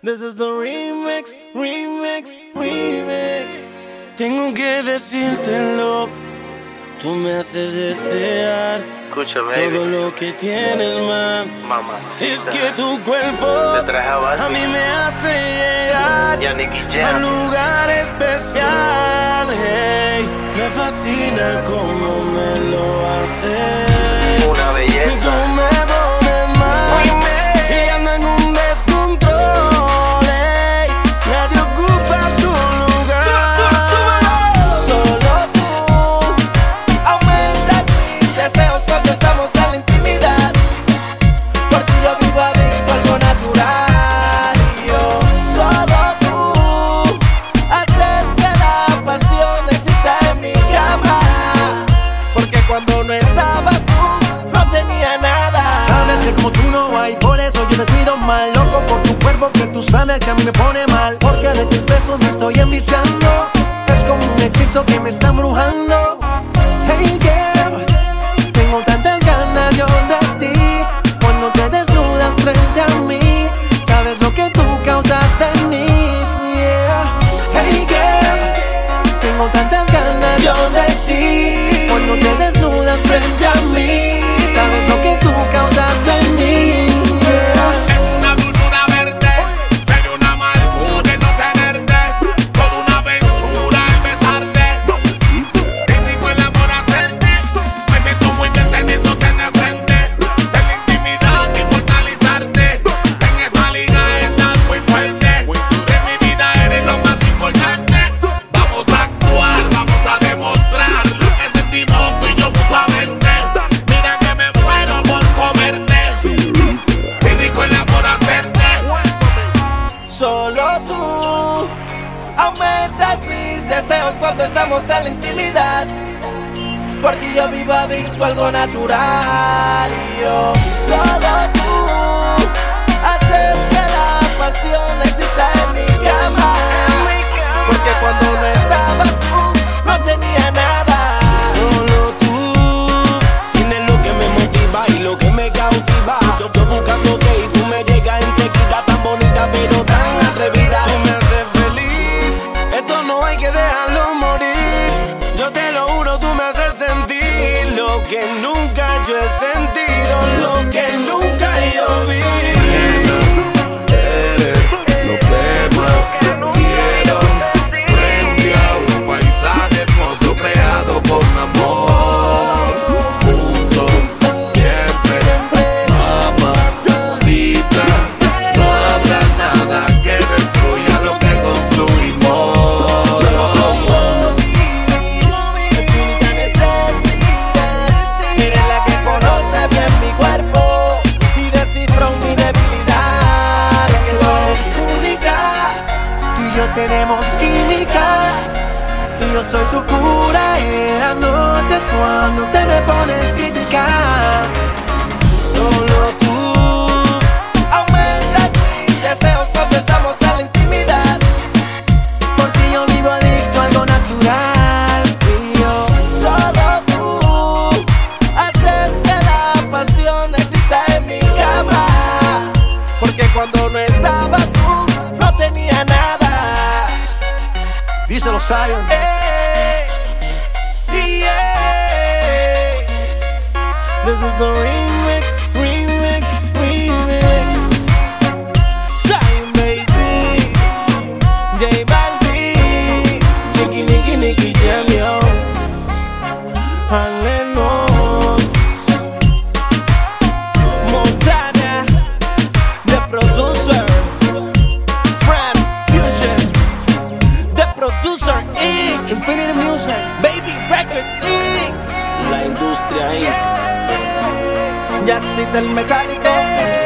This is the remix, remix, remix. Tengo que decírtelo, tú me haces desear Escúchame, todo lo que tienes, man. mamacita. Es que tu cuerpo a mí me hace llegar a un lugar especial. Hey, me fascina cómo me lo haces. Una belleza. Como tú no hay, por eso yo te cuido mal Loco por tu cuerpo que tú sabes que a mí me pone mal. Porque de tus besos me estoy enviciando. Es como un hechizo que me está embrujando. Hey girl, aumentas mis deseos cuando estamos en la intimidad. Por ti yo vivo adicto algo natural. Y yo, solo tú haces que la pasión exista en mi hay que dejarlo morir. Yo te lo yo tenemos química. Y yo soy tu cura en las noches cuando te me pones crítica. Solo tú. Aumenta mis deseos cuando estamos en la intimidad. Por ti yo vivo adicto a algo natural. Yo Solo tú. Haces que la pasión exista en mi cama. Porque cuando no Díselo Zion Hey, eh, eh, yeah. This is the remix, remix, remix. Zion, baby. J Balvin. Nicky, Nicky, Nicky Jam, yo. Cita el mecánico.